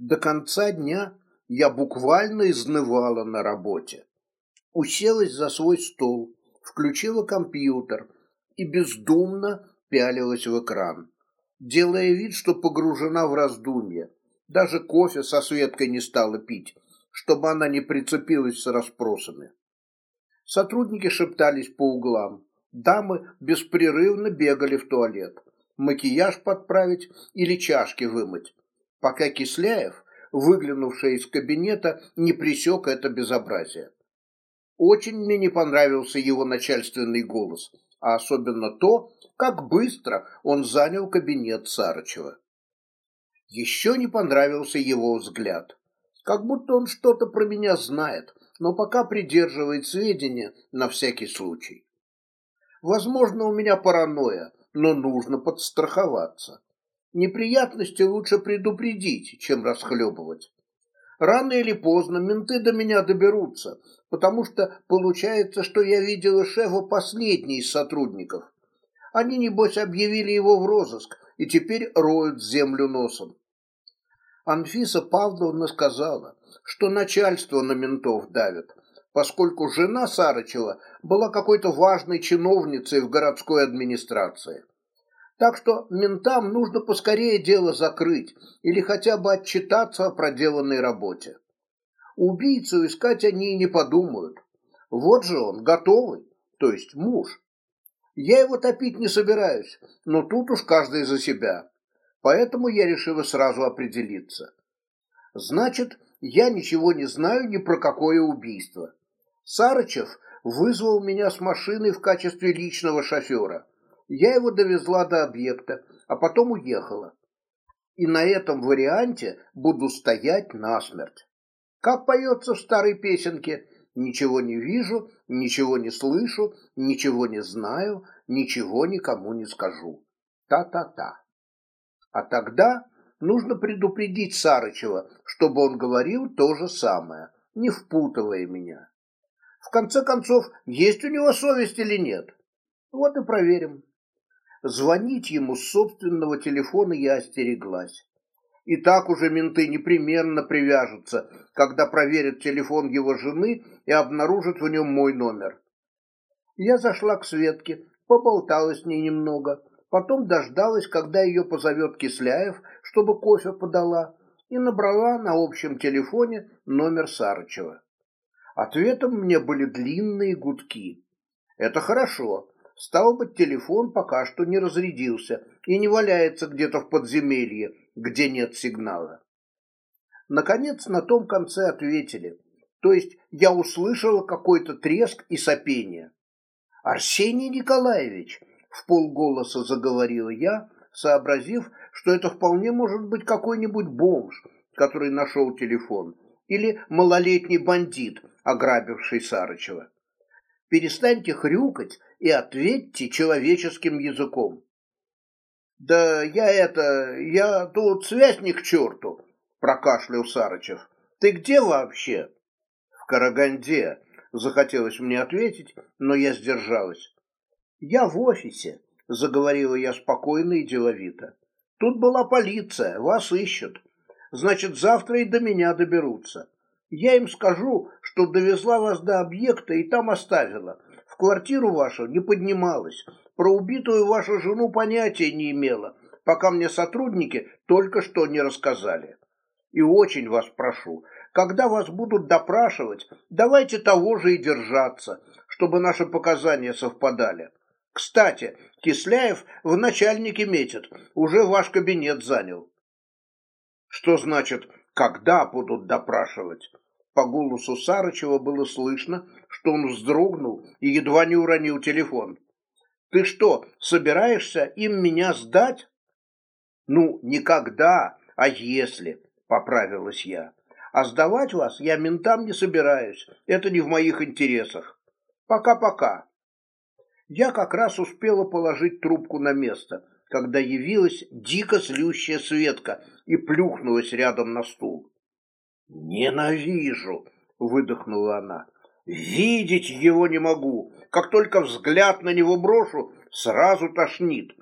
До конца дня я буквально изнывала на работе. Уселась за свой стол, включила компьютер и бездумно пялилась в экран, делая вид, что погружена в раздумья. Даже кофе со Светкой не стала пить, чтобы она не прицепилась с расспросами. Сотрудники шептались по углам. Дамы беспрерывно бегали в туалет. Макияж подправить или чашки вымыть пока Кисляев, выглянувший из кабинета, не пресек это безобразие. Очень мне не понравился его начальственный голос, а особенно то, как быстро он занял кабинет Сарычева. Еще не понравился его взгляд. Как будто он что-то про меня знает, но пока придерживает сведения на всякий случай. Возможно, у меня паранойя, но нужно подстраховаться. Неприятности лучше предупредить, чем расхлебывать. Рано или поздно менты до меня доберутся, потому что получается, что я видела шефа последний из сотрудников. Они, небось, объявили его в розыск и теперь роют землю носом. Анфиса Павловна сказала, что начальство на ментов давит, поскольку жена Сарычева была какой-то важной чиновницей в городской администрации. Так что ментам нужно поскорее дело закрыть или хотя бы отчитаться о проделанной работе. Убийцу искать они и не подумают. Вот же он, готовый, то есть муж. Я его топить не собираюсь, но тут уж каждый за себя. Поэтому я решила сразу определиться. Значит, я ничего не знаю ни про какое убийство. Сарычев вызвал меня с машиной в качестве личного шофера. Я его довезла до объекта, а потом уехала. И на этом варианте буду стоять насмерть. Как поется в старой песенке «Ничего не вижу, ничего не слышу, ничего не знаю, ничего никому не скажу». Та-та-та. А тогда нужно предупредить Сарычева, чтобы он говорил то же самое, не впутывая меня. В конце концов, есть у него совесть или нет? Вот и проверим. Звонить ему с собственного телефона я остереглась. И так уже менты непременно привяжутся, когда проверят телефон его жены и обнаружат в нем мой номер. Я зашла к Светке, поболтала с ней немного, потом дождалась, когда ее позовет Кисляев, чтобы кофе подала, и набрала на общем телефоне номер Сарычева. Ответом мне были длинные гудки. Это хорошо, Стало быть, телефон пока что не разрядился и не валяется где-то в подземелье, где нет сигнала. Наконец, на том конце ответили. То есть я услышала какой-то треск и сопение. «Арсений Николаевич!» — в полголоса заговорила я, сообразив, что это вполне может быть какой-нибудь бомж, который нашел телефон, или малолетний бандит, ограбивший Сарычева. Перестаньте хрюкать и ответьте человеческим языком. Да я это, я тут связь не к черту, прокашлял Сарычев. Ты где вообще? В Караганде, захотелось мне ответить, но я сдержалась. Я в офисе, заговорила я спокойно и деловито. Тут была полиция, вас ищут. Значит, завтра и до меня доберутся. Я им скажу, что довезла вас до объекта и там оставила. В квартиру вашу не поднималась. Про убитую вашу жену понятия не имела, пока мне сотрудники только что не рассказали. И очень вас прошу, когда вас будут допрашивать, давайте того же и держаться, чтобы наши показания совпадали. Кстати, Кисляев в начальнике метит, уже ваш кабинет занял. Что значит, когда будут допрашивать? По голосу Сарычева было слышно, что он вздрогнул и едва не уронил телефон. «Ты что, собираешься им меня сдать?» «Ну, никогда, а если?» — поправилась я. «А сдавать вас я ментам не собираюсь, это не в моих интересах. Пока-пока». Я как раз успела положить трубку на место, когда явилась дико злющая Светка и плюхнулась рядом на стул. «Ненавижу!» — выдохнула она. «Видеть его не могу. Как только взгляд на него брошу, сразу тошнит.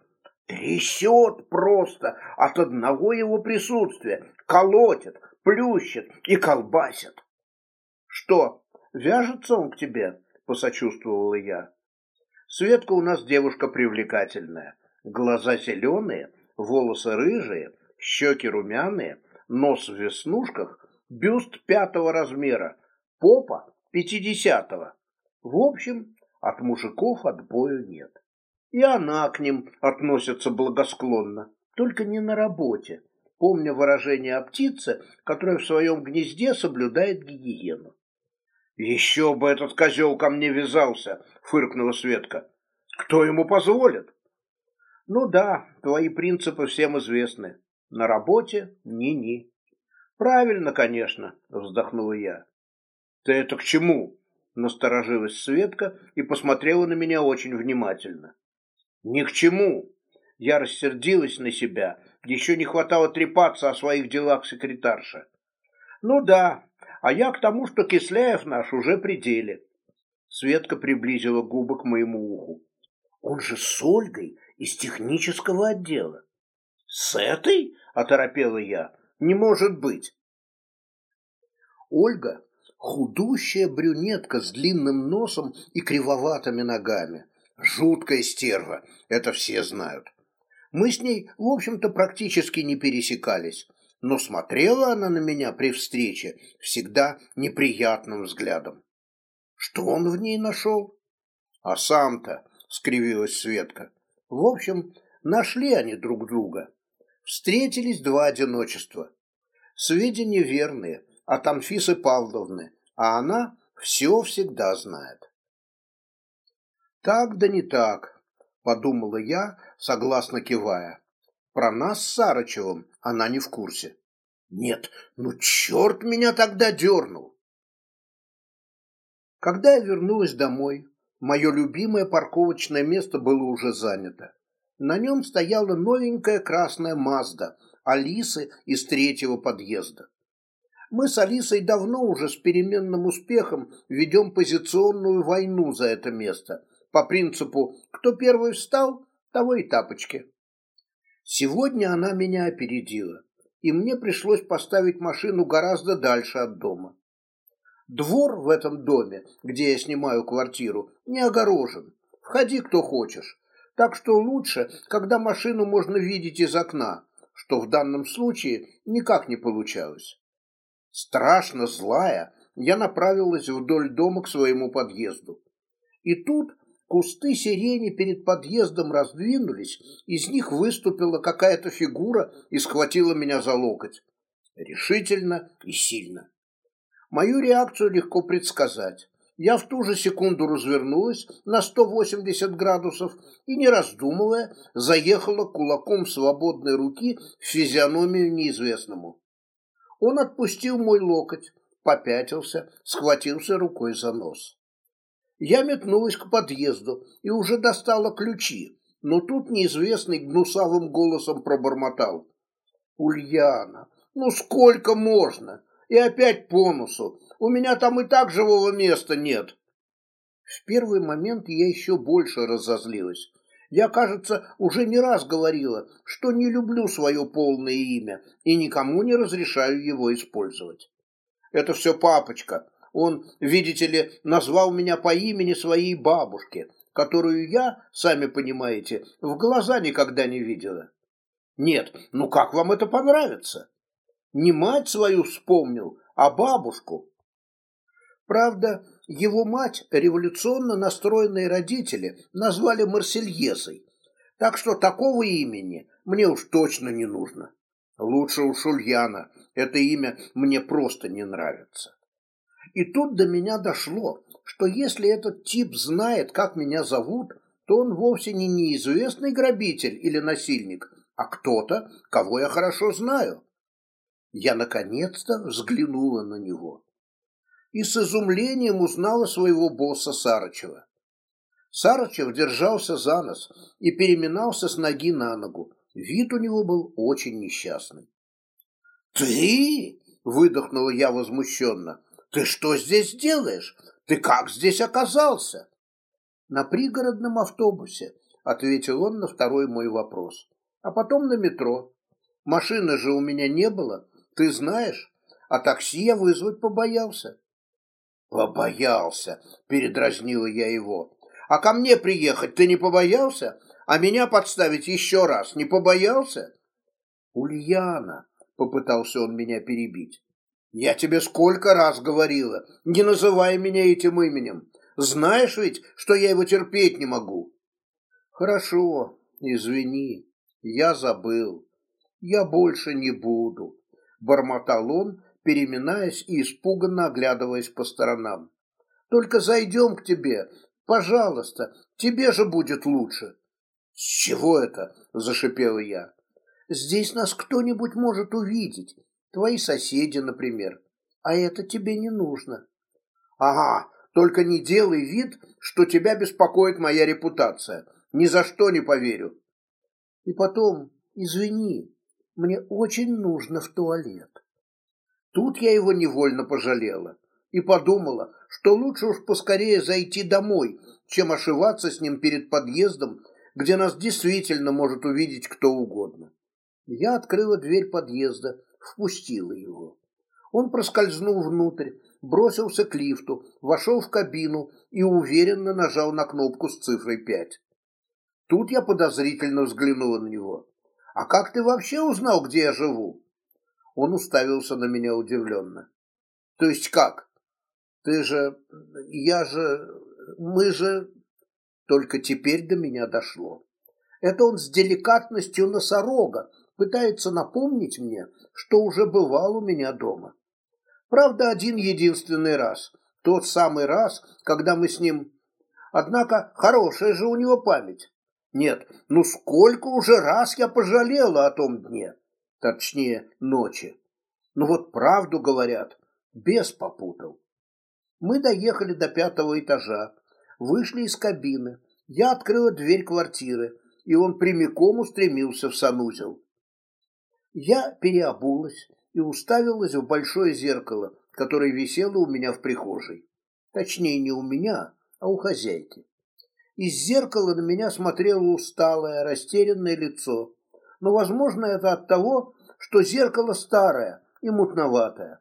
Трясет просто от одного его присутствия. Колотит, плющит и колбасит». «Что, вяжется он к тебе?» — посочувствовала я. «Светка у нас девушка привлекательная. Глаза зеленые, волосы рыжие, щеки румяные, нос в веснушках — бюст пятого размера, попа пятидесятого. В общем, от мужиков отбоя нет. И она к ним относится благосклонно, только не на работе, Помню выражение о птице, которая в своем гнезде соблюдает гигиену. «Еще бы этот козел ко мне вязался!» — фыркнула Светка. «Кто ему позволит?» «Ну да, твои принципы всем известны. На работе ни — ни-ни». Правильно, конечно, вздохнула я. Ты это к чему? Насторожилась Светка и посмотрела на меня очень внимательно. Ни к чему. Я рассердилась на себя. Еще не хватало трепаться о своих делах секретарша. Ну да, а я к тому, что Кисляев наш уже при деле. Светка приблизила губы к моему уху. Он же с Ольгой из технического отдела. С этой? — оторопела я. Не может быть!» Ольга – худущая брюнетка с длинным носом и кривоватыми ногами. Жуткая стерва, это все знают. Мы с ней, в общем-то, практически не пересекались, но смотрела она на меня при встрече всегда неприятным взглядом. Что он в ней нашел? А сам-то, — скривилась Светка. В общем, нашли они друг друга встретились два одиночества. Сведения верные от Анфисы Павловны, а она все всегда знает. «Так да не так», — подумала я, согласно кивая. «Про нас с Сарычевым она не в курсе». «Нет, ну черт меня тогда дернул!» Когда я вернулась домой, мое любимое парковочное место было уже занято. На нем стояла новенькая красная Мазда Алисы из третьего подъезда. Мы с Алисой давно уже с переменным успехом ведем позиционную войну за это место. По принципу «кто первый встал, того и тапочки». Сегодня она меня опередила, и мне пришлось поставить машину гораздо дальше от дома. Двор в этом доме, где я снимаю квартиру, не огорожен. Входи, кто хочешь. Так что лучше, когда машину можно видеть из окна, что в данном случае никак не получалось. Страшно злая, я направилась вдоль дома к своему подъезду. И тут кусты сирени перед подъездом раздвинулись, из них выступила какая-то фигура и схватила меня за локоть. Решительно и сильно. Мою реакцию легко предсказать. Я в ту же секунду развернулась на 180 градусов и, не раздумывая, заехала кулаком свободной руки в физиономию неизвестному. Он отпустил мой локоть, попятился, схватился рукой за нос. Я метнулась к подъезду и уже достала ключи, но тут неизвестный гнусавым голосом пробормотал. «Ульяна, ну сколько можно? И опять по носу. У меня там и так живого места нет. В первый момент я еще больше разозлилась. Я, кажется, уже не раз говорила, что не люблю свое полное имя и никому не разрешаю его использовать. Это все папочка. Он, видите ли, назвал меня по имени своей бабушки, которую я, сами понимаете, в глаза никогда не видела. Нет, ну как вам это понравится? Не мать свою вспомнил, а бабушку. Правда, его мать, революционно настроенные родители, назвали Марсельезой, так что такого имени мне уж точно не нужно. Лучше уж Ульяна, это имя мне просто не нравится. И тут до меня дошло, что если этот тип знает, как меня зовут, то он вовсе не неизвестный грабитель или насильник, а кто-то, кого я хорошо знаю. Я наконец-то взглянула на него и с изумлением узнала своего босса Сарычева. Сарычев держался за нос и переминался с ноги на ногу. Вид у него был очень несчастный. «Ты?» — выдохнула я возмущенно. «Ты что здесь делаешь? Ты как здесь оказался?» «На пригородном автобусе», — ответил он на второй мой вопрос. «А потом на метро. Машины же у меня не было, ты знаешь, а такси я вызвать побоялся. Побоялся, передразнила я его. А ко мне приехать ты не побоялся? А меня подставить еще раз не побоялся? Ульяна, попытался он меня перебить. Я тебе сколько раз говорила, не называй меня этим именем. Знаешь ведь, что я его терпеть не могу. Хорошо, извини, я забыл. Я больше не буду, бормотал он, переминаясь и испуганно оглядываясь по сторонам. «Только зайдем к тебе, пожалуйста, тебе же будет лучше». «С чего это?» – зашипел я. «Здесь нас кто-нибудь может увидеть, твои соседи, например, а это тебе не нужно». «Ага, только не делай вид, что тебя беспокоит моя репутация. Ни за что не поверю». «И потом, извини, мне очень нужно в туалет». Тут я его невольно пожалела и подумала, что лучше уж поскорее зайти домой, чем ошиваться с ним перед подъездом, где нас действительно может увидеть кто угодно. Я открыла дверь подъезда, впустила его. Он проскользнул внутрь, бросился к лифту, вошел в кабину и уверенно нажал на кнопку с цифрой пять. Тут я подозрительно взглянула на него. «А как ты вообще узнал, где я живу?» Он уставился на меня удивленно. То есть как? Ты же... Я же... Мы же... Только теперь до меня дошло. Это он с деликатностью носорога пытается напомнить мне, что уже бывал у меня дома. Правда, один единственный раз. Тот самый раз, когда мы с ним... Однако хорошая же у него память. Нет, ну сколько уже раз я пожалела о том дне. Точнее, ночи. Ну вот правду говорят, без попутал. Мы доехали до пятого этажа, вышли из кабины. Я открыла дверь квартиры, и он прямиком устремился в санузел. Я переобулась и уставилась в большое зеркало, которое висело у меня в прихожей. Точнее, не у меня, а у хозяйки. Из зеркала на меня смотрело усталое, растерянное лицо, но, возможно, это от того, что зеркало старое и мутноватое.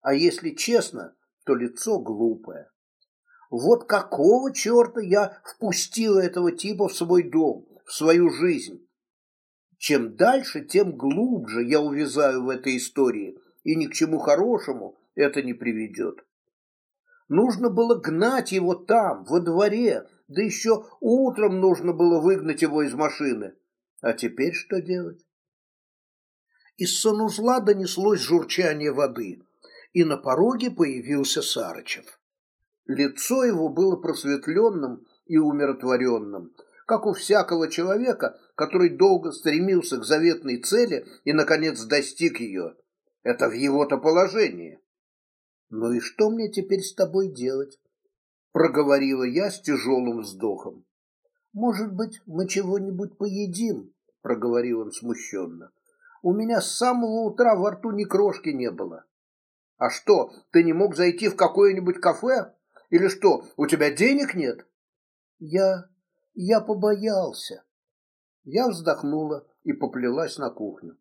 А если честно, то лицо глупое. Вот какого черта я впустил этого типа в свой дом, в свою жизнь? Чем дальше, тем глубже я увязаю в этой истории, и ни к чему хорошему это не приведет. Нужно было гнать его там, во дворе, да еще утром нужно было выгнать его из машины. А теперь что делать? Из санузла донеслось журчание воды, и на пороге появился Сарычев. Лицо его было просветленным и умиротворенным, как у всякого человека, который долго стремился к заветной цели и, наконец, достиг ее. Это в его-то положении. «Ну и что мне теперь с тобой делать?» — проговорила я с тяжелым вздохом. Может быть, мы чего-нибудь поедим, проговорил он смущенно. У меня с самого утра во рту ни крошки не было. А что, ты не мог зайти в какое-нибудь кафе? Или что, у тебя денег нет? Я... я побоялся. Я вздохнула и поплелась на кухню.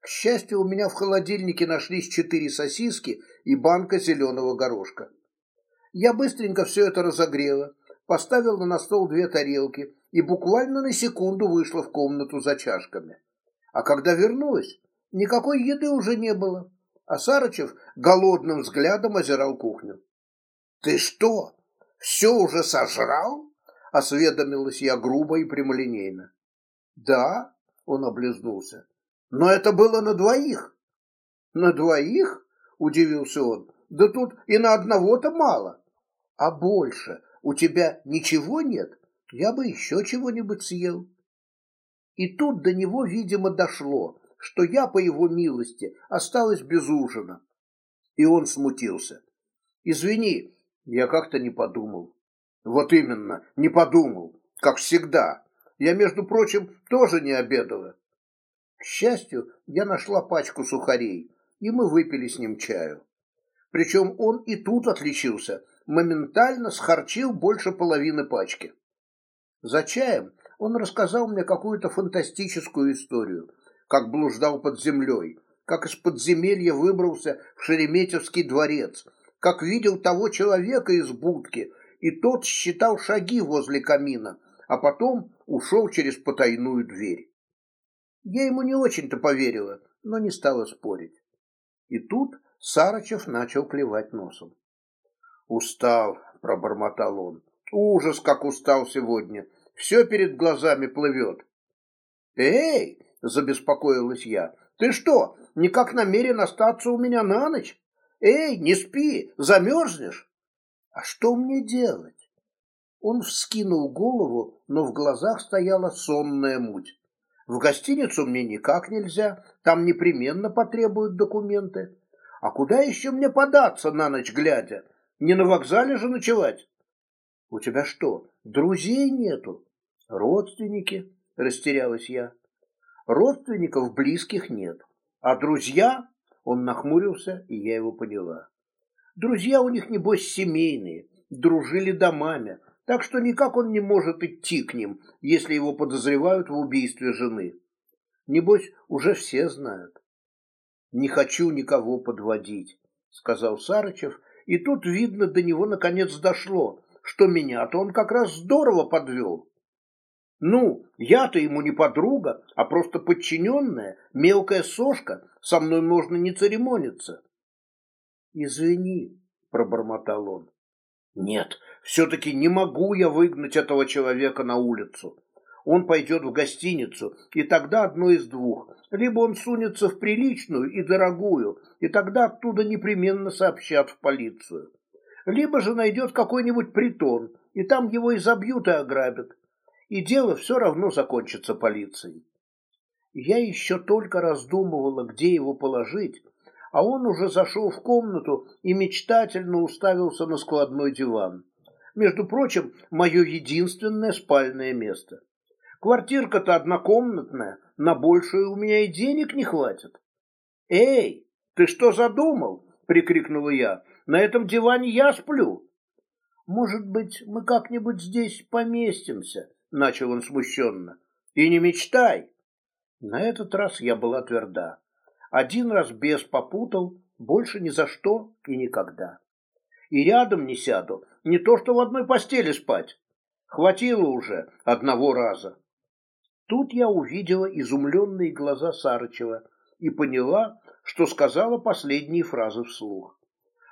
К счастью, у меня в холодильнике нашлись четыре сосиски и банка зеленого горошка. Я быстренько все это разогрела, поставила на стол две тарелки и буквально на секунду вышла в комнату за чашками. А когда вернулась, никакой еды уже не было, а Сарычев голодным взглядом озирал кухню. «Ты что, все уже сожрал?» — осведомилась я грубо и прямолинейно. «Да», — он облизнулся, — «но это было на двоих». «На двоих?» — удивился он. «Да тут и на одного-то мало». «А больше», у тебя ничего нет? Я бы еще чего-нибудь съел. И тут до него, видимо, дошло, что я, по его милости, осталась без ужина. И он смутился. Извини, я как-то не подумал. Вот именно, не подумал, как всегда. Я, между прочим, тоже не обедала. К счастью, я нашла пачку сухарей, и мы выпили с ним чаю. Причем он и тут отличился, моментально схарчил больше половины пачки. За чаем он рассказал мне какую-то фантастическую историю, как блуждал под землей, как из подземелья выбрался в Шереметьевский дворец, как видел того человека из будки, и тот считал шаги возле камина, а потом ушел через потайную дверь. Я ему не очень-то поверила, но не стала спорить. И тут Сарычев начал клевать носом. «Устал», — пробормотал он. «Ужас, как устал сегодня! Все перед глазами плывет!» «Эй!» — забеспокоилась я. «Ты что, никак намерен остаться у меня на ночь? Эй, не спи, замерзнешь!» «А что мне делать?» Он вскинул голову, но в глазах стояла сонная муть. В гостиницу мне никак нельзя, там непременно потребуют документы. А куда еще мне податься на ночь глядя? Не на вокзале же ночевать? У тебя что, друзей нету? Родственники, растерялась я. Родственников близких нет. А друзья, он нахмурился, и я его поняла. Друзья у них, небось, семейные, дружили домами, так что никак он не может идти к ним, если его подозревают в убийстве жены. Небось, уже все знают. «Не хочу никого подводить», — сказал Сарычев и тут, видно, до него наконец дошло, что меня-то он как раз здорово подвел. Ну, я-то ему не подруга, а просто подчиненная, мелкая сошка, со мной можно не церемониться. Извини, пробормотал он. Нет, все-таки не могу я выгнать этого человека на улицу он пойдет в гостиницу, и тогда одно из двух. Либо он сунется в приличную и дорогую, и тогда оттуда непременно сообщат в полицию. Либо же найдет какой-нибудь притон, и там его и забьют, и ограбят. И дело все равно закончится полицией. Я еще только раздумывала, где его положить, а он уже зашел в комнату и мечтательно уставился на складной диван. Между прочим, мое единственное спальное место. Квартирка-то однокомнатная, на большую у меня и денег не хватит. Эй, ты что задумал? прикрикнула я. На этом диване я сплю. Может быть, мы как-нибудь здесь поместимся, начал он смущенно. И не мечтай. На этот раз я была тверда. Один раз без попутал, больше ни за что и никогда. И рядом не сяду, не то что в одной постели спать. Хватило уже одного раза. Тут я увидела изумленные глаза Сарычева и поняла, что сказала последние фразы вслух.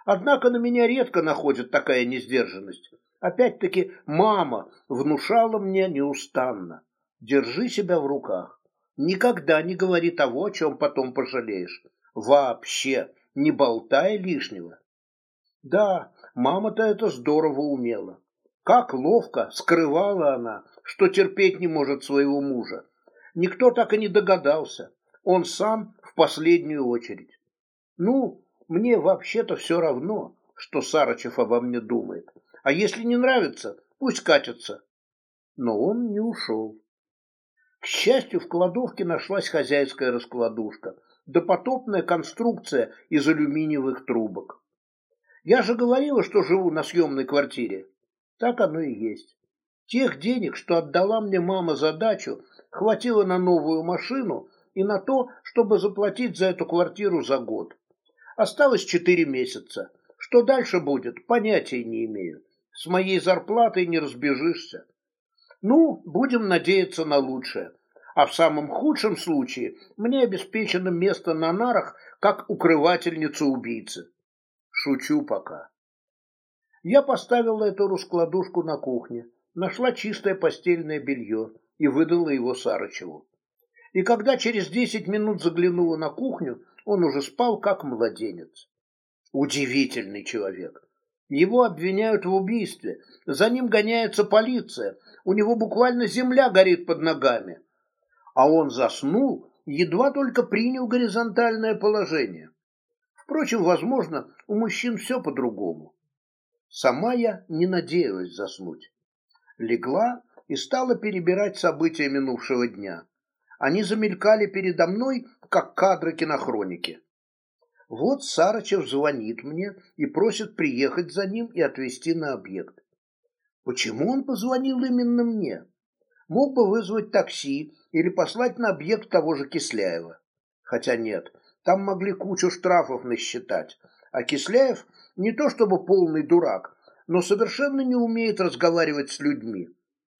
Однако на меня редко находит такая несдержанность. Опять-таки мама внушала мне неустанно. Держи себя в руках. Никогда не говори того, о чем потом пожалеешь. Вообще, не болтай лишнего. Да, мама-то это здорово умела. Как ловко скрывала она что терпеть не может своего мужа. Никто так и не догадался. Он сам в последнюю очередь. Ну, мне вообще-то все равно, что Сарычев обо мне думает. А если не нравится, пусть катится. Но он не ушел. К счастью, в кладовке нашлась хозяйская раскладушка, допотопная конструкция из алюминиевых трубок. Я же говорила, что живу на съемной квартире. Так оно и есть. Тех денег, что отдала мне мама за дачу, хватило на новую машину и на то, чтобы заплатить за эту квартиру за год. Осталось четыре месяца. Что дальше будет, понятия не имею. С моей зарплатой не разбежишься. Ну, будем надеяться на лучшее. А в самом худшем случае мне обеспечено место на нарах, как укрывательница убийцы. Шучу пока. Я поставила эту раскладушку на кухне нашла чистое постельное белье и выдала его Сарычеву. И когда через десять минут заглянула на кухню, он уже спал как младенец. Удивительный человек. Его обвиняют в убийстве, за ним гоняется полиция, у него буквально земля горит под ногами. А он заснул, едва только принял горизонтальное положение. Впрочем, возможно, у мужчин все по-другому. Сама я не надеялась заснуть легла и стала перебирать события минувшего дня. Они замелькали передо мной, как кадры кинохроники. Вот Сарычев звонит мне и просит приехать за ним и отвезти на объект. Почему он позвонил именно мне? Мог бы вызвать такси или послать на объект того же Кисляева. Хотя нет, там могли кучу штрафов насчитать. А Кисляев не то чтобы полный дурак, но совершенно не умеет разговаривать с людьми.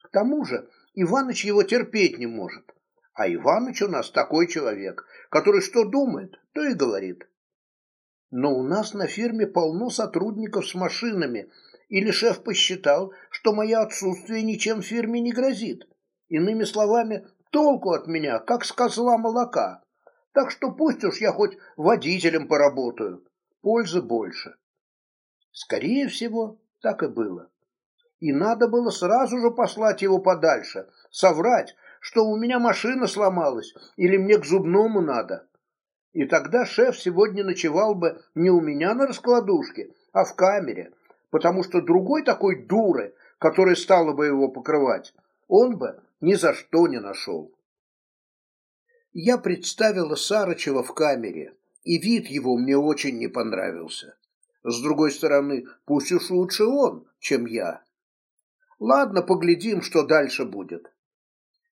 К тому же Иваныч его терпеть не может. А Иваныч у нас такой человек, который что думает, то и говорит. Но у нас на фирме полно сотрудников с машинами, или шеф посчитал, что мое отсутствие ничем фирме не грозит. Иными словами, толку от меня, как с козла молока. Так что пусть уж я хоть водителем поработаю. Пользы больше. Скорее всего, так и было. И надо было сразу же послать его подальше, соврать, что у меня машина сломалась или мне к зубному надо. И тогда шеф сегодня ночевал бы не у меня на раскладушке, а в камере, потому что другой такой дуры, которая стала бы его покрывать, он бы ни за что не нашел. Я представила Сарычева в камере, и вид его мне очень не понравился. С другой стороны, пусть уж лучше он, чем я. Ладно, поглядим, что дальше будет.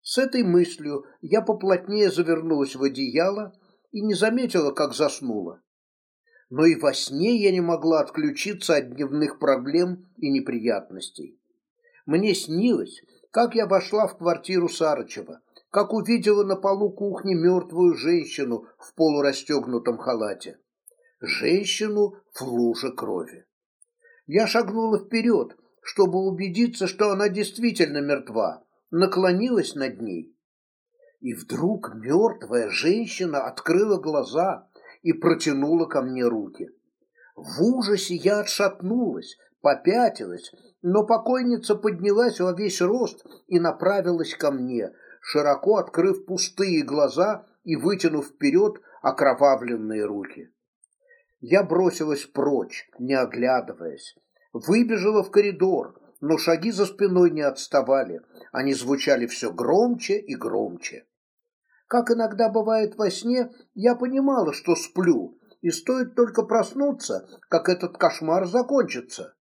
С этой мыслью я поплотнее завернулась в одеяло и не заметила, как заснула. Но и во сне я не могла отключиться от дневных проблем и неприятностей. Мне снилось, как я вошла в квартиру Сарычева, как увидела на полу кухни мертвую женщину в полурастегнутом халате женщину в луже крови. Я шагнула вперед, чтобы убедиться, что она действительно мертва, наклонилась над ней. И вдруг мертвая женщина открыла глаза и протянула ко мне руки. В ужасе я отшатнулась, попятилась, но покойница поднялась во весь рост и направилась ко мне, широко открыв пустые глаза и вытянув вперед окровавленные руки. Я бросилась прочь, не оглядываясь. Выбежала в коридор, но шаги за спиной не отставали. Они звучали все громче и громче. Как иногда бывает во сне, я понимала, что сплю, и стоит только проснуться, как этот кошмар закончится.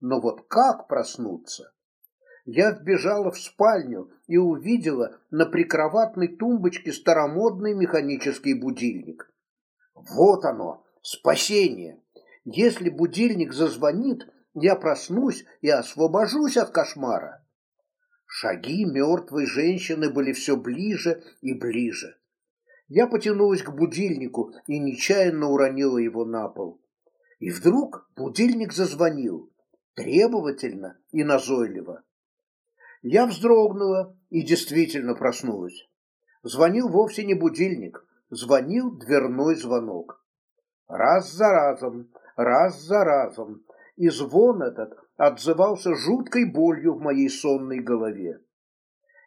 Но вот как проснуться? Я вбежала в спальню и увидела на прикроватной тумбочке старомодный механический будильник. Вот оно, спасение. Если будильник зазвонит, я проснусь и освобожусь от кошмара. Шаги мертвой женщины были все ближе и ближе. Я потянулась к будильнику и нечаянно уронила его на пол. И вдруг будильник зазвонил, требовательно и назойливо. Я вздрогнула и действительно проснулась. Звонил вовсе не будильник, звонил дверной звонок раз за разом, раз за разом, и звон этот отзывался жуткой болью в моей сонной голове.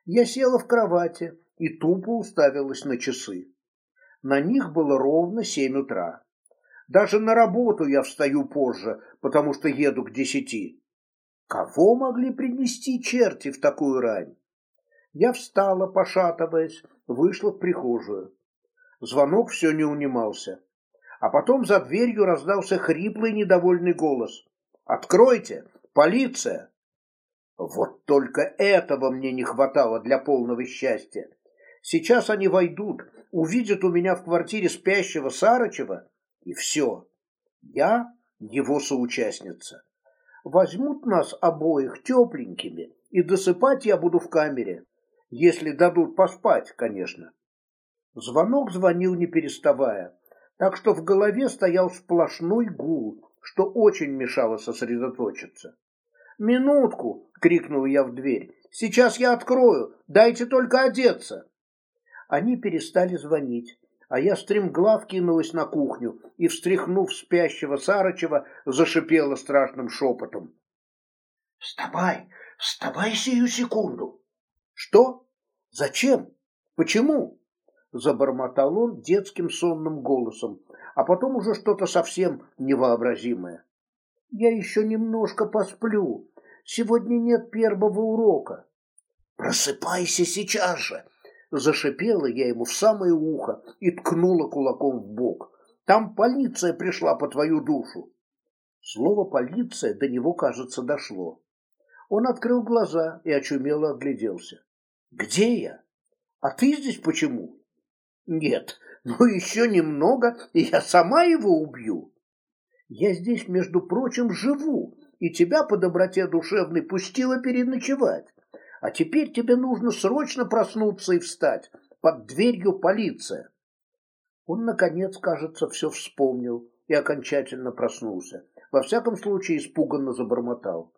Я села в кровати и тупо уставилась на часы. На них было ровно семь утра. Даже на работу я встаю позже, потому что еду к десяти. Кого могли принести черти в такую рань? Я встала, пошатываясь, вышла в прихожую. Звонок все не унимался. А потом за дверью раздался хриплый недовольный голос. «Откройте! Полиция!» Вот только этого мне не хватало для полного счастья. Сейчас они войдут, увидят у меня в квартире спящего Сарычева, и все. Я его соучастница. Возьмут нас обоих тепленькими, и досыпать я буду в камере. Если дадут поспать, конечно. Звонок звонил не переставая так что в голове стоял сплошной гул, что очень мешало сосредоточиться. «Минутку!» — крикнул я в дверь. «Сейчас я открою! Дайте только одеться!» Они перестали звонить, а я стремглав кинулась на кухню и, встряхнув спящего Сарычева, зашипела страшным шепотом. «Вставай! Вставай сию секунду!» «Что? Зачем? Почему?» Забормотал он детским сонным голосом, а потом уже что-то совсем невообразимое. «Я еще немножко посплю. Сегодня нет первого урока». «Просыпайся сейчас же!» Зашипела я ему в самое ухо и ткнула кулаком в бок. «Там полиция пришла по твою душу!» Слово «полиция» до него, кажется, дошло. Он открыл глаза и очумело огляделся. «Где я? А ты здесь почему?» Нет, но еще немного, и я сама его убью. Я здесь, между прочим, живу, и тебя по доброте душевной пустила переночевать. А теперь тебе нужно срочно проснуться и встать. Под дверью полиция. Он, наконец, кажется, все вспомнил и окончательно проснулся. Во всяком случае, испуганно забормотал.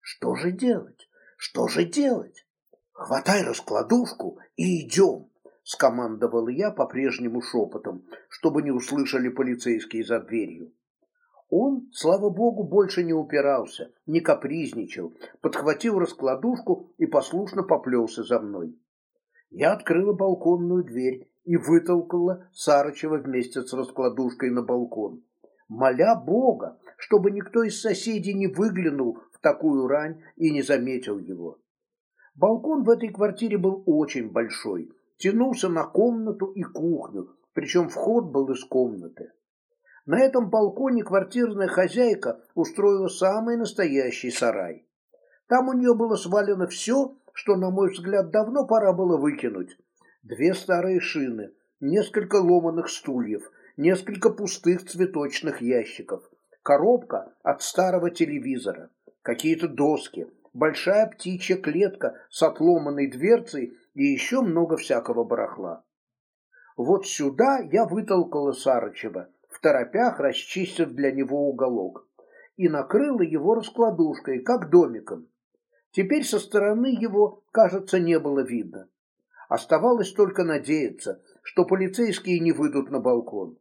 Что же делать? Что же делать? Хватай раскладушку и идем. — скомандовал я по-прежнему шепотом, чтобы не услышали полицейские за дверью. Он, слава богу, больше не упирался, не капризничал, подхватил раскладушку и послушно поплелся за мной. Я открыла балконную дверь и вытолкала Сарычева вместе с раскладушкой на балкон, моля Бога, чтобы никто из соседей не выглянул в такую рань и не заметил его. Балкон в этой квартире был очень большой, тянулся на комнату и кухню, причем вход был из комнаты. На этом балконе квартирная хозяйка устроила самый настоящий сарай. Там у нее было свалено все, что, на мой взгляд, давно пора было выкинуть. Две старые шины, несколько ломаных стульев, несколько пустых цветочных ящиков, коробка от старого телевизора, какие-то доски, большая птичья клетка с отломанной дверцей и еще много всякого барахла. Вот сюда я вытолкала Сарычева, в торопях расчистив для него уголок, и накрыла его раскладушкой, как домиком. Теперь со стороны его, кажется, не было видно. Оставалось только надеяться, что полицейские не выйдут на балкон.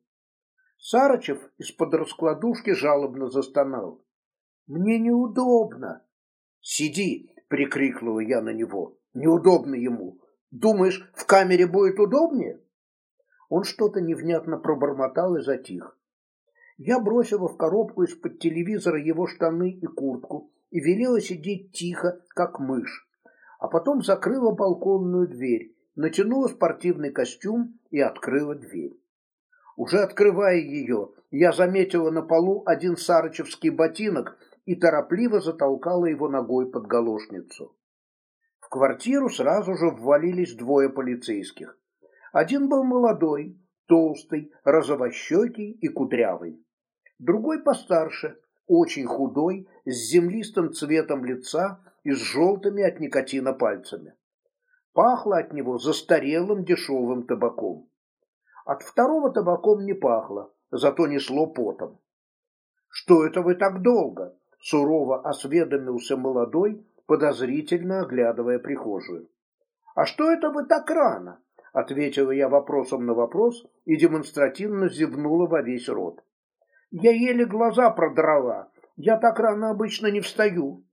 Сарычев из-под раскладушки жалобно застонал. «Мне неудобно», «Сиди!» – прикрикнула я на него. «Неудобно ему. Думаешь, в камере будет удобнее?» Он что-то невнятно пробормотал и затих. Я бросила в коробку из-под телевизора его штаны и куртку и велела сидеть тихо, как мышь. А потом закрыла балконную дверь, натянула спортивный костюм и открыла дверь. Уже открывая ее, я заметила на полу один сарычевский ботинок и торопливо затолкала его ногой под галошницу. В квартиру сразу же ввалились двое полицейских. Один был молодой, толстый, розовощекий и кудрявый. Другой постарше, очень худой, с землистым цветом лица и с желтыми от никотина пальцами. Пахло от него застарелым дешевым табаком. От второго табаком не пахло, зато несло потом. «Что это вы так долго?» сурово осведомился молодой, подозрительно оглядывая прихожую. «А что это вы так рано?» — ответила я вопросом на вопрос и демонстративно зевнула во весь рот. «Я еле глаза продрала. Я так рано обычно не встаю».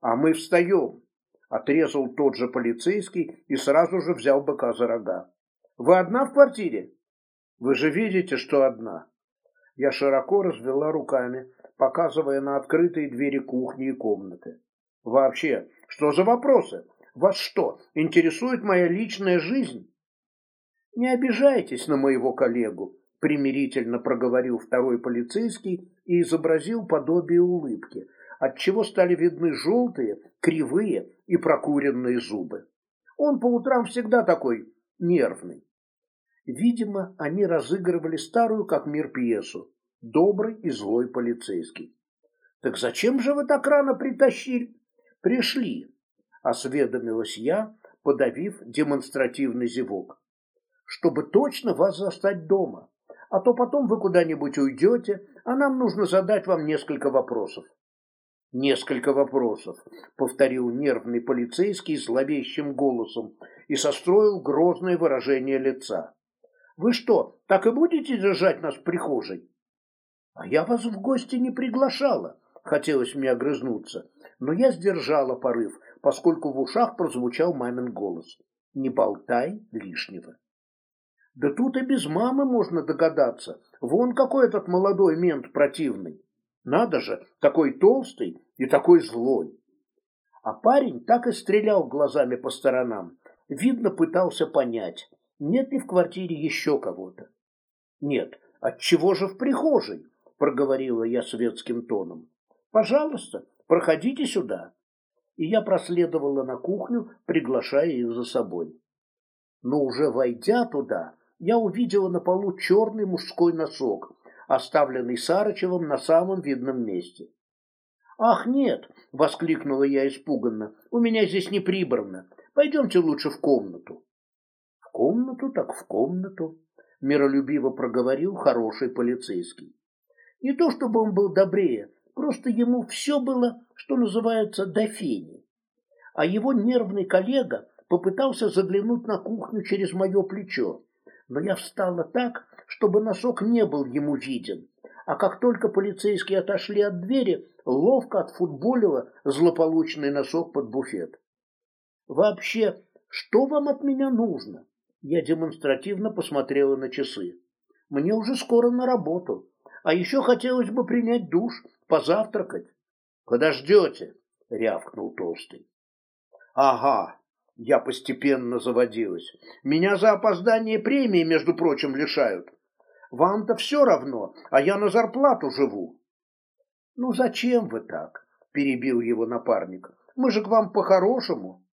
«А мы встаем», — отрезал тот же полицейский и сразу же взял быка за рога. «Вы одна в квартире?» «Вы же видите, что одна». Я широко развела руками, показывая на открытые двери кухни и комнаты. «Вообще, что за вопросы? Вас что, интересует моя личная жизнь?» «Не обижайтесь на моего коллегу», — примирительно проговорил второй полицейский и изобразил подобие улыбки, отчего стали видны желтые, кривые и прокуренные зубы. Он по утрам всегда такой нервный. Видимо, они разыгрывали старую как мир пьесу добрый и злой полицейский. «Так зачем же вы так рано притащили?» «Пришли», — осведомилась я, подавив демонстративный зевок. «Чтобы точно вас застать дома, а то потом вы куда-нибудь уйдете, а нам нужно задать вам несколько вопросов». «Несколько вопросов», — повторил нервный полицейский зловещим голосом и состроил грозное выражение лица. «Вы что, так и будете держать нас в прихожей?» А я вас в гости не приглашала, хотелось мне огрызнуться, но я сдержала порыв, поскольку в ушах прозвучал мамин голос. Не болтай лишнего. Да тут и без мамы можно догадаться. Вон какой этот молодой мент противный. Надо же, такой толстый и такой злой. А парень так и стрелял глазами по сторонам. Видно, пытался понять, нет ли в квартире еще кого-то. Нет, Отчего же в прихожей? проговорила я светским тоном. Пожалуйста, проходите сюда. И я проследовала на кухню, приглашая их за собой. Но уже войдя туда, я увидела на полу черный мужской носок, оставленный Сарычевым на самом видном месте. «Ах, нет!» — воскликнула я испуганно. «У меня здесь не прибрано. Пойдемте лучше в комнату». «В комнату так в комнату», — миролюбиво проговорил хороший полицейский. Не то чтобы он был добрее, просто ему все было, что называется, до фени. А его нервный коллега попытался заглянуть на кухню через мое плечо, но я встала так, чтобы носок не был ему виден, а как только полицейские отошли от двери, ловко отфутболила злополучный носок под буфет. «Вообще, что вам от меня нужно?» Я демонстративно посмотрела на часы. «Мне уже скоро на работу. А еще хотелось бы принять душ, позавтракать. Подождете, рявкнул Толстый. Ага, я постепенно заводилась. Меня за опоздание премии, между прочим, лишают. Вам-то все равно, а я на зарплату живу. Ну зачем вы так? Перебил его напарник. Мы же к вам по-хорошему.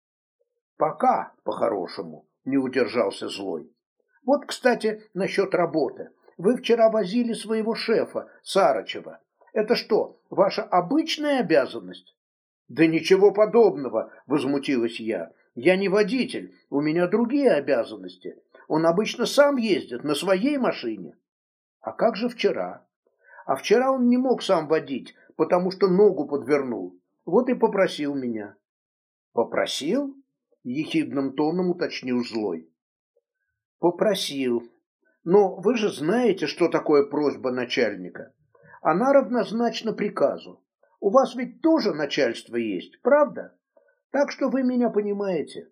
Пока по-хорошему, не удержался злой. Вот, кстати, насчет работы. Вы вчера возили своего шефа, Сарычева. Это что, ваша обычная обязанность? Да ничего подобного, возмутилась я. Я не водитель, у меня другие обязанности. Он обычно сам ездит на своей машине. А как же вчера? А вчера он не мог сам водить, потому что ногу подвернул. Вот и попросил меня. Попросил? Ехидным тоном уточнил злой. Попросил, но вы же знаете, что такое просьба начальника. Она равнозначна приказу. У вас ведь тоже начальство есть, правда? Так что вы меня понимаете.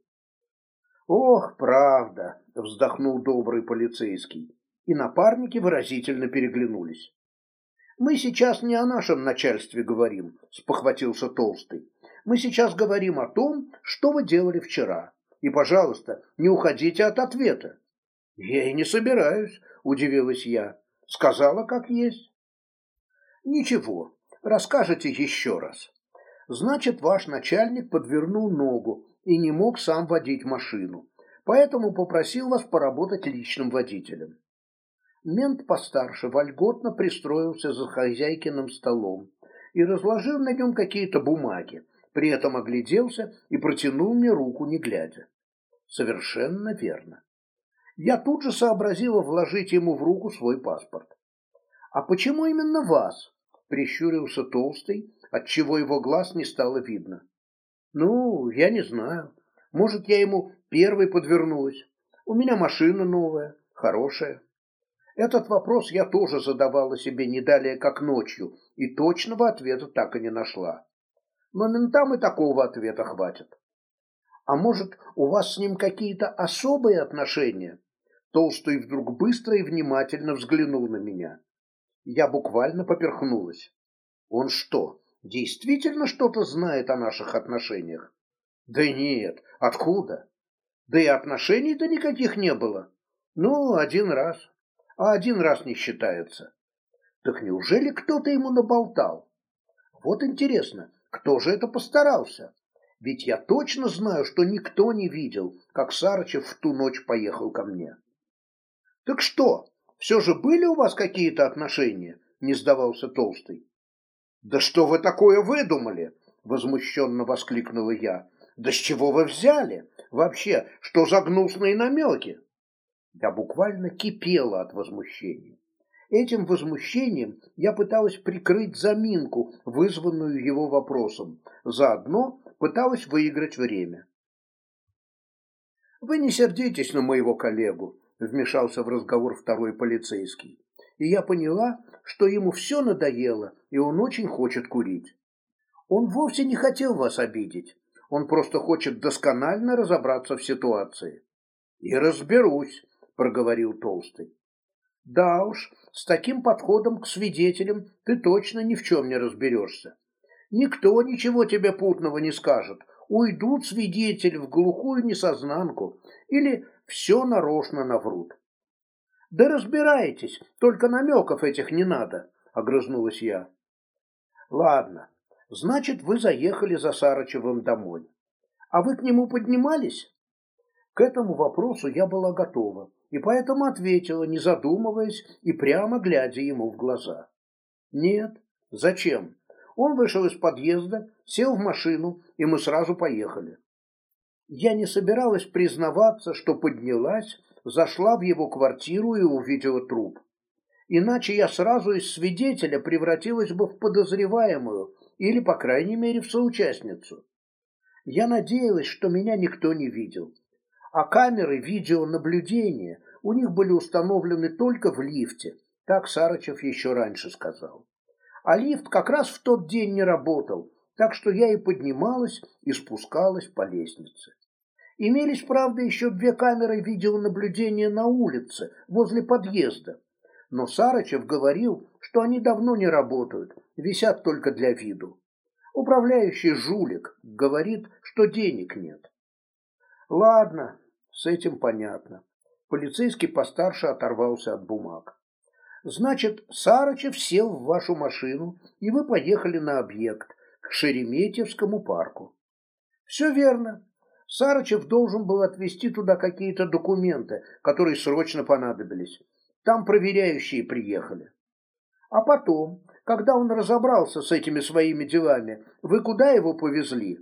Ох, правда, вздохнул добрый полицейский, и напарники выразительно переглянулись. Мы сейчас не о нашем начальстве говорим, спохватился Толстый. Мы сейчас говорим о том, что вы делали вчера. И, пожалуйста, не уходите от ответа. Я и не собираюсь, удивилась я. Сказала, как есть. Ничего, расскажете еще раз. Значит, ваш начальник подвернул ногу и не мог сам водить машину, поэтому попросил вас поработать личным водителем. Мент постарше вольготно пристроился за хозяйкиным столом и разложил на нем какие-то бумаги, при этом огляделся и протянул мне руку, не глядя. Совершенно верно. Я тут же сообразила вложить ему в руку свой паспорт. «А почему именно вас?» — прищурился толстый, отчего его глаз не стало видно. «Ну, я не знаю. Может, я ему первой подвернулась. У меня машина новая, хорошая». Этот вопрос я тоже задавала себе не далее, как ночью, и точного ответа так и не нашла. Но ментам и такого ответа хватит. А может, у вас с ним какие-то особые отношения? Толстой вдруг быстро и внимательно взглянул на меня. Я буквально поперхнулась. Он что, действительно что-то знает о наших отношениях? Да нет, откуда? Да и отношений-то никаких не было. Ну, один раз. А один раз не считается. Так неужели кто-то ему наболтал? Вот интересно, кто же это постарался? Ведь я точно знаю, что никто не видел, как Сарычев в ту ночь поехал ко мне. Так что, все же были у вас какие-то отношения? Не сдавался Толстый. Да что вы такое выдумали? Возмущенно воскликнула я. Да с чего вы взяли? Вообще, что за гнусные намеки? Я буквально кипела от возмущения. Этим возмущением я пыталась прикрыть заминку, вызванную его вопросом. Заодно пыталась выиграть время. «Вы не сердитесь на моего коллегу вмешался в разговор второй полицейский. И я поняла, что ему все надоело, и он очень хочет курить. Он вовсе не хотел вас обидеть. Он просто хочет досконально разобраться в ситуации. И разберусь, проговорил Толстый. Да уж, с таким подходом к свидетелям ты точно ни в чем не разберешься. Никто ничего тебе путного не скажет. Уйдут свидетель в глухую несознанку или все нарочно наврут. Да разбирайтесь, только намеков этих не надо, огрызнулась я. Ладно, значит, вы заехали за Сарычевым домой. А вы к нему поднимались? К этому вопросу я была готова, и поэтому ответила, не задумываясь и прямо глядя ему в глаза. Нет, зачем? Он вышел из подъезда, сел в машину, и мы сразу поехали. Я не собиралась признаваться, что поднялась, зашла в его квартиру и увидела труп. Иначе я сразу из свидетеля превратилась бы в подозреваемую или, по крайней мере, в соучастницу. Я надеялась, что меня никто не видел. А камеры видеонаблюдения у них были установлены только в лифте, так Сарычев еще раньше сказал. А лифт как раз в тот день не работал, так что я и поднималась, и спускалась по лестнице. Имелись, правда, еще две камеры видеонаблюдения на улице, возле подъезда. Но Сарычев говорил, что они давно не работают, висят только для виду. Управляющий жулик говорит, что денег нет. Ладно, с этим понятно. Полицейский постарше оторвался от бумаг. Значит, Сарычев сел в вашу машину, и вы поехали на объект, к Шереметьевскому парку. Все верно. Сарычев должен был отвезти туда какие-то документы, которые срочно понадобились. Там проверяющие приехали. А потом, когда он разобрался с этими своими делами, вы куда его повезли?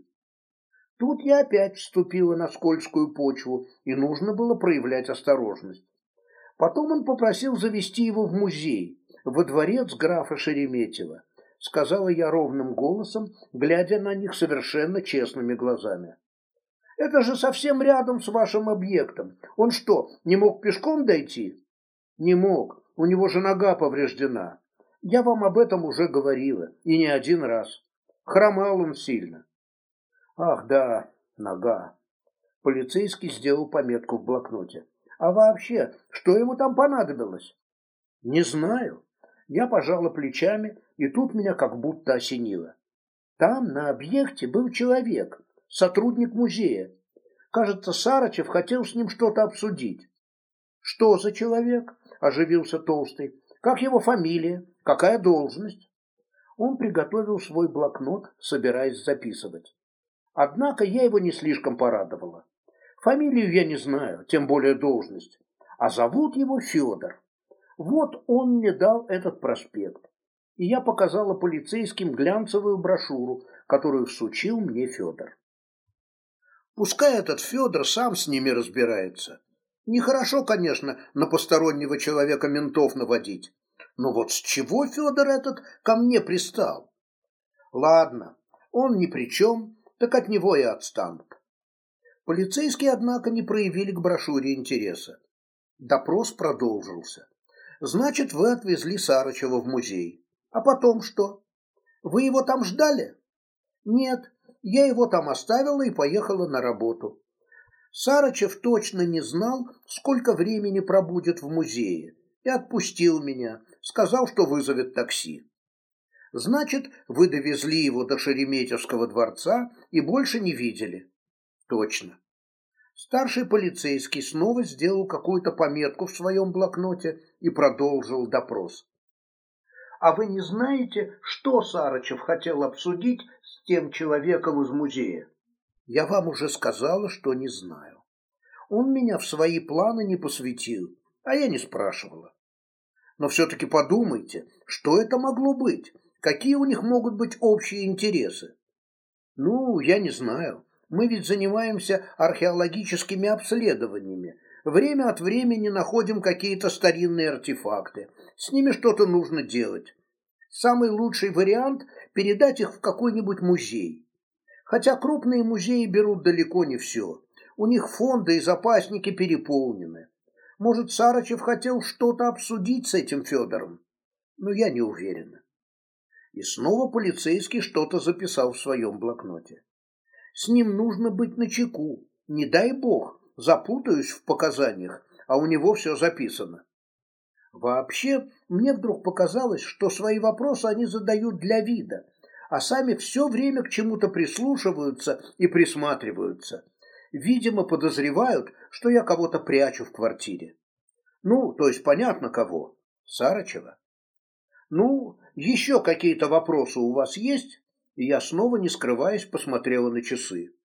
Тут я опять вступила на скользкую почву, и нужно было проявлять осторожность. Потом он попросил завести его в музей, во дворец графа Шереметьева сказала я ровным голосом, глядя на них совершенно честными глазами. Это же совсем рядом с вашим объектом. Он что, не мог пешком дойти? Не мог. У него же нога повреждена. Я вам об этом уже говорила, и не один раз. Хромал он сильно. Ах, да, нога. Полицейский сделал пометку в блокноте. А вообще, что ему там понадобилось? Не знаю. Я пожала плечами, и тут меня как будто осенило. Там на объекте был человек, сотрудник музея. Кажется, Сарычев хотел с ним что-то обсудить. «Что за человек?» – оживился Толстый. «Как его фамилия? Какая должность?» Он приготовил свой блокнот, собираясь записывать. Однако я его не слишком порадовала. Фамилию я не знаю, тем более должность. А зовут его Федор. Вот он мне дал этот проспект, и я показала полицейским глянцевую брошюру, которую всучил мне Федор. Пускай этот Федор сам с ними разбирается. Нехорошо, конечно, на постороннего человека ментов наводить. Но вот с чего Федор этот ко мне пристал? Ладно, он ни при чем, так от него и отстанут. Полицейские, однако, не проявили к брошюре интереса. Допрос продолжился. Значит, вы отвезли Сарычева в музей. А потом что? Вы его там ждали? Нет, я его там оставила и поехала на работу. Сарычев точно не знал, сколько времени пробудет в музее, и отпустил меня, сказал, что вызовет такси. Значит, вы довезли его до Шереметьевского дворца и больше не видели. Точно. Старший полицейский снова сделал какую-то пометку в своем блокноте и продолжил допрос. «А вы не знаете, что Сарычев хотел обсудить с тем человеком из музея?» «Я вам уже сказала, что не знаю. Он меня в свои планы не посвятил, а я не спрашивала. Но все-таки подумайте, что это могло быть? Какие у них могут быть общие интересы?» «Ну, я не знаю. Мы ведь занимаемся археологическими обследованиями. Время от времени находим какие-то старинные артефакты. С ними что-то нужно делать. Самый лучший вариант – передать их в какой-нибудь музей. Хотя крупные музеи берут далеко не все. У них фонды и запасники переполнены. Может, Сарычев хотел что-то обсудить с этим Федором? Но я не уверена. И снова полицейский что-то записал в своем блокноте. С ним нужно быть начеку. Не дай бог, запутаюсь в показаниях, а у него все записано. Вообще, мне вдруг показалось, что свои вопросы они задают для вида, а сами все время к чему-то прислушиваются и присматриваются. Видимо, подозревают, что я кого-то прячу в квартире. Ну, то есть понятно кого. Сарычева. Ну, еще какие-то вопросы у вас есть? И я снова, не скрываясь, посмотрела на часы.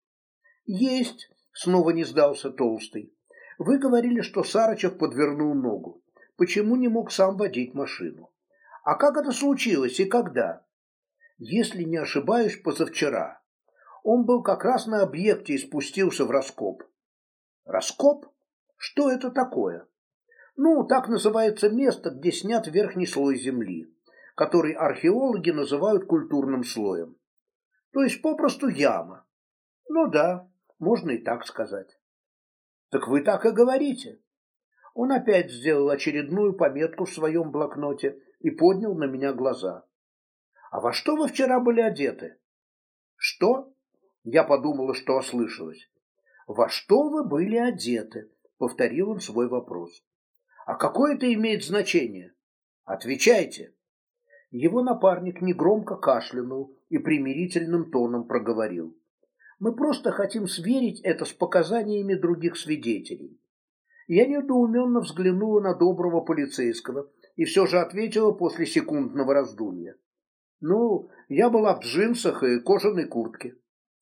«Есть!» — снова не сдался Толстый. «Вы говорили, что Сарычев подвернул ногу. Почему не мог сам водить машину? А как это случилось и когда?» «Если не ошибаюсь, позавчера. Он был как раз на объекте и спустился в раскоп». «Раскоп? Что это такое?» «Ну, так называется место, где снят верхний слой земли, который археологи называют культурным слоем то есть попросту яма. Ну да, можно и так сказать. Так вы так и говорите. Он опять сделал очередную пометку в своем блокноте и поднял на меня глаза. А во что вы вчера были одеты? Что? Я подумала, что ослышалась. Во что вы были одеты? Повторил он свой вопрос. А какое это имеет значение? Отвечайте. Его напарник негромко кашлянул, и примирительным тоном проговорил. Мы просто хотим сверить это с показаниями других свидетелей. Я недоуменно взглянула на доброго полицейского и все же ответила после секундного раздумья. Ну, я была в джинсах и кожаной куртке.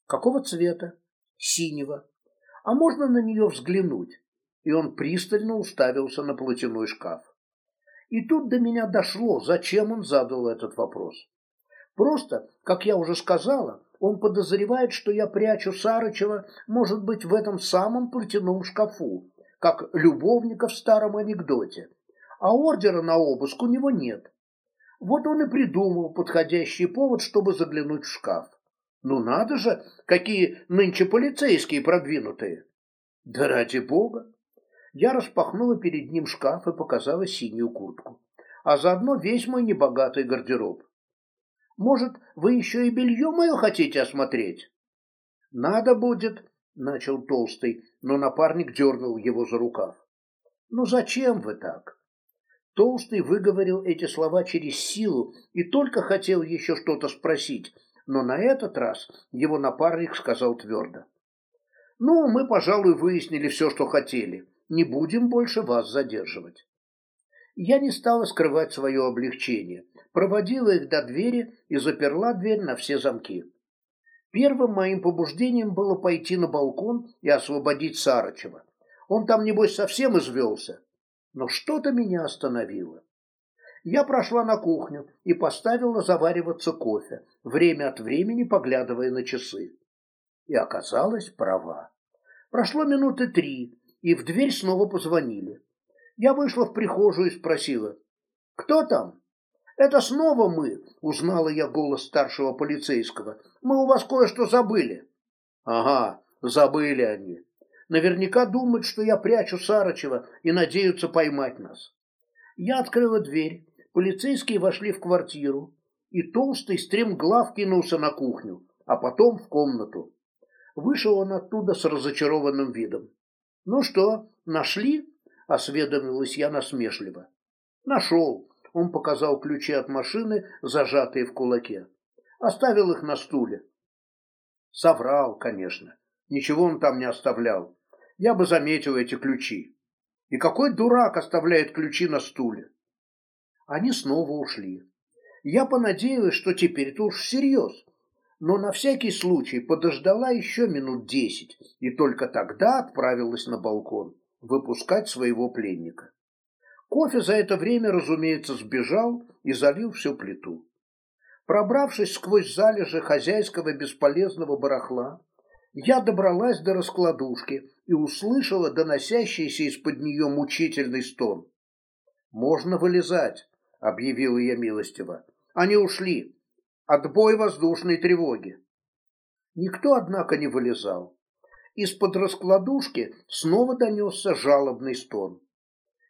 Какого цвета? Синего. А можно на нее взглянуть? И он пристально уставился на платяной шкаф. И тут до меня дошло, зачем он задал этот вопрос. Просто, как я уже сказала, он подозревает, что я прячу Сарычева, может быть, в этом самом платяном шкафу, как любовника в старом анекдоте. А ордера на обыск у него нет. Вот он и придумал подходящий повод, чтобы заглянуть в шкаф. Ну надо же, какие нынче полицейские продвинутые. Да ради бога. Я распахнула перед ним шкаф и показала синюю куртку, а заодно весь мой небогатый гардероб. Может, вы еще и белье мое хотите осмотреть? — Надо будет, — начал Толстый, но напарник дернул его за рукав. — Ну зачем вы так? Толстый выговорил эти слова через силу и только хотел еще что-то спросить, но на этот раз его напарник сказал твердо. — Ну, мы, пожалуй, выяснили все, что хотели. Не будем больше вас задерживать. Я не стала скрывать свое облегчение — проводила их до двери и заперла дверь на все замки. Первым моим побуждением было пойти на балкон и освободить Сарычева. Он там, небось, совсем извелся. Но что-то меня остановило. Я прошла на кухню и поставила завариваться кофе, время от времени поглядывая на часы. И оказалась права. Прошло минуты три, и в дверь снова позвонили. Я вышла в прихожую и спросила, «Кто там?» «Это снова мы!» — узнала я голос старшего полицейского. «Мы у вас кое-что забыли». «Ага, забыли они. Наверняка думают, что я прячу Сарычева и надеются поймать нас». Я открыла дверь, полицейские вошли в квартиру, и толстый стремглав кинулся на кухню, а потом в комнату. Вышел он оттуда с разочарованным видом. «Ну что, нашли?» — осведомилась я насмешливо. «Нашел», он показал ключи от машины, зажатые в кулаке. Оставил их на стуле. Соврал, конечно. Ничего он там не оставлял. Я бы заметил эти ключи. И какой дурак оставляет ключи на стуле? Они снова ушли. Я понадеялась, что теперь-то уж всерьез. Но на всякий случай подождала еще минут десять и только тогда отправилась на балкон выпускать своего пленника. Кофе за это время, разумеется, сбежал и залил всю плиту. Пробравшись сквозь залежи хозяйского бесполезного барахла, я добралась до раскладушки и услышала доносящийся из-под нее мучительный стон. «Можно вылезать», — объявила я милостиво. «Они ушли. Отбой воздушной тревоги». Никто, однако, не вылезал. Из-под раскладушки снова донесся жалобный стон.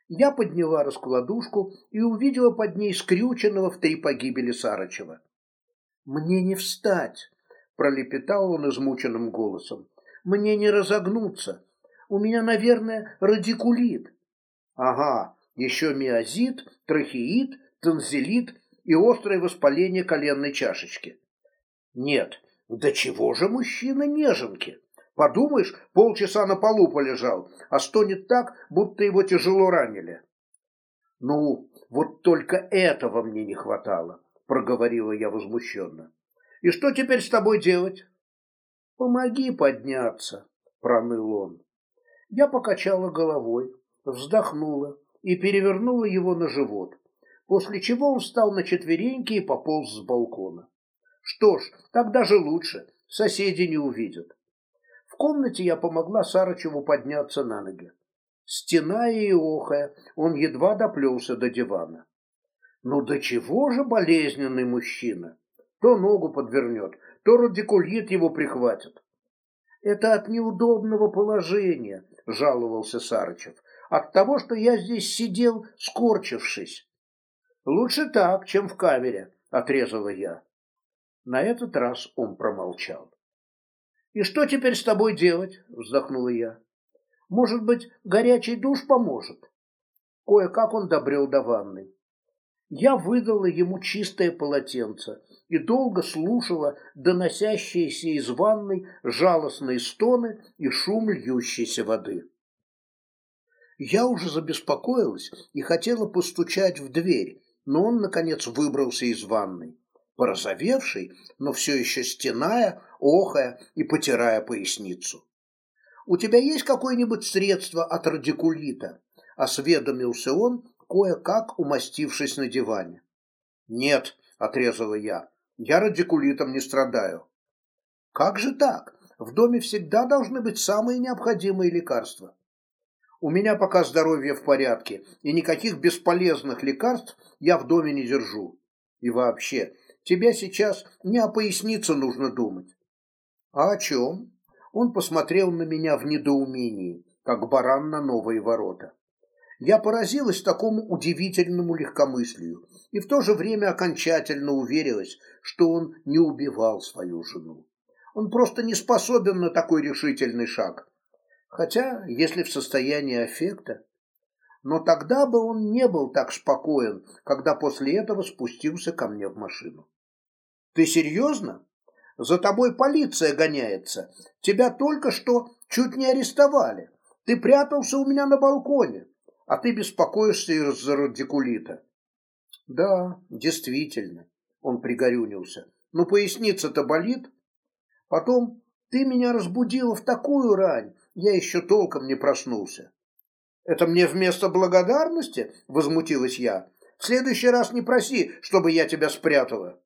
Я подняла раскладушку и увидела под ней скрюченного в три погибели Сарычева. «Мне не встать!» — пролепетал он измученным голосом. «Мне не разогнуться! У меня, наверное, радикулит!» «Ага, еще миозит, трахеит, танзелит и острое воспаление коленной чашечки!» «Нет, до чего же мужчины неженки?» Подумаешь, полчаса на полу полежал, а стонет так, будто его тяжело ранили. Ну, вот только этого мне не хватало, проговорила я возмущенно. И что теперь с тобой делать? Помоги подняться, проныл он. Я покачала головой, вздохнула и перевернула его на живот, после чего он встал на четвереньки и пополз с балкона. Что ж, так даже лучше, соседи не увидят. В комнате я помогла Сарычеву подняться на ноги. Стеная и охая, он едва доплелся до дивана. Ну до чего же болезненный мужчина? То ногу подвернет, то радикулит его прихватит. Это от неудобного положения, жаловался Сарычев, от того, что я здесь сидел, скорчившись. Лучше так, чем в камере, отрезала я. На этот раз он промолчал. «И что теперь с тобой делать?» – вздохнула я. «Может быть, горячий душ поможет?» Кое-как он добрел до ванны. Я выдала ему чистое полотенце и долго слушала доносящиеся из ванной жалостные стоны и шум льющейся воды. Я уже забеспокоилась и хотела постучать в дверь, но он, наконец, выбрался из ванной. Порозовевший, но все еще стеная, охая и потирая поясницу. «У тебя есть какое-нибудь средство от радикулита?» – осведомился он, кое-как умастившись на диване. «Нет», – отрезала я, – «я радикулитом не страдаю». «Как же так? В доме всегда должны быть самые необходимые лекарства». «У меня пока здоровье в порядке, и никаких бесполезных лекарств я в доме не держу. И вообще, тебе сейчас не о пояснице нужно думать. «А о чем?» Он посмотрел на меня в недоумении, как баран на новые ворота. Я поразилась такому удивительному легкомыслию и в то же время окончательно уверилась, что он не убивал свою жену. Он просто не способен на такой решительный шаг. Хотя, если в состоянии аффекта... Но тогда бы он не был так спокоен, когда после этого спустился ко мне в машину. «Ты серьезно?» За тобой полиция гоняется. Тебя только что чуть не арестовали. Ты прятался у меня на балконе, а ты беспокоишься из-за радикулита». «Да, действительно», — он пригорюнился. «Ну, поясница-то болит. Потом ты меня разбудила в такую рань, я еще толком не проснулся». «Это мне вместо благодарности?» — возмутилась я. «В следующий раз не проси, чтобы я тебя спрятала».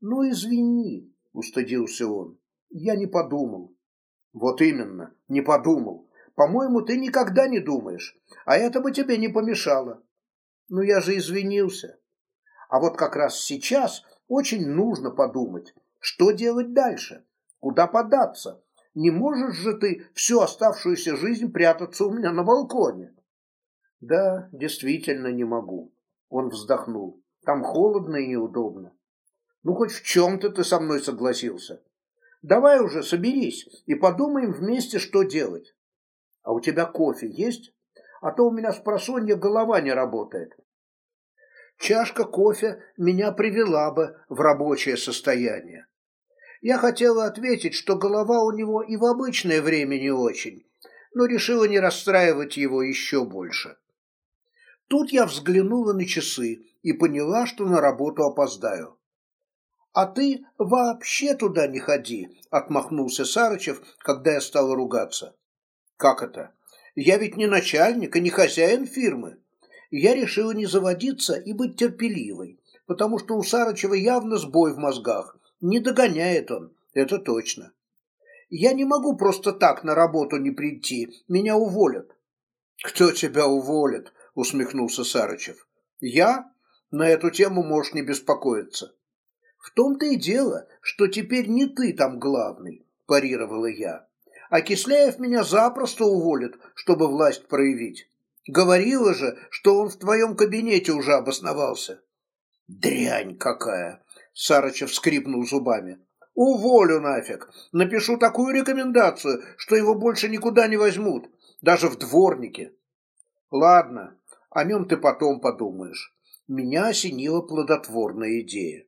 «Ну, извини», устыдился он. Я не подумал. Вот именно, не подумал. По-моему, ты никогда не думаешь, а это бы тебе не помешало. Ну, я же извинился. А вот как раз сейчас очень нужно подумать, что делать дальше, куда податься. Не можешь же ты всю оставшуюся жизнь прятаться у меня на балконе. Да, действительно не могу. Он вздохнул. Там холодно и неудобно. Ну, хоть в чем-то ты со мной согласился. Давай уже, соберись и подумаем вместе, что делать. А у тебя кофе есть? А то у меня с просонья голова не работает. Чашка кофе меня привела бы в рабочее состояние. Я хотела ответить, что голова у него и в обычное время не очень, но решила не расстраивать его еще больше. Тут я взглянула на часы и поняла, что на работу опоздаю. «А ты вообще туда не ходи», — отмахнулся Сарычев, когда я стал ругаться. «Как это? Я ведь не начальник и не хозяин фирмы». Я решил не заводиться и быть терпеливой, потому что у Сарычева явно сбой в мозгах. Не догоняет он, это точно. Я не могу просто так на работу не прийти, меня уволят. «Кто тебя уволит?» — усмехнулся Сарычев. «Я? На эту тему можешь не беспокоиться». В том-то и дело, что теперь не ты там главный, парировала я. А Кисляев меня запросто уволит, чтобы власть проявить. Говорила же, что он в твоем кабинете уже обосновался. Дрянь какая! Сарычев скрипнул зубами. Уволю нафиг. Напишу такую рекомендацию, что его больше никуда не возьмут, даже в дворнике. Ладно, о нем ты потом подумаешь. Меня осенила плодотворная идея.